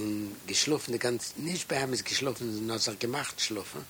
in geschlafen, ganz, nicht bei ihm ist geschlafen, sondern hat er halt gemacht, schlafen.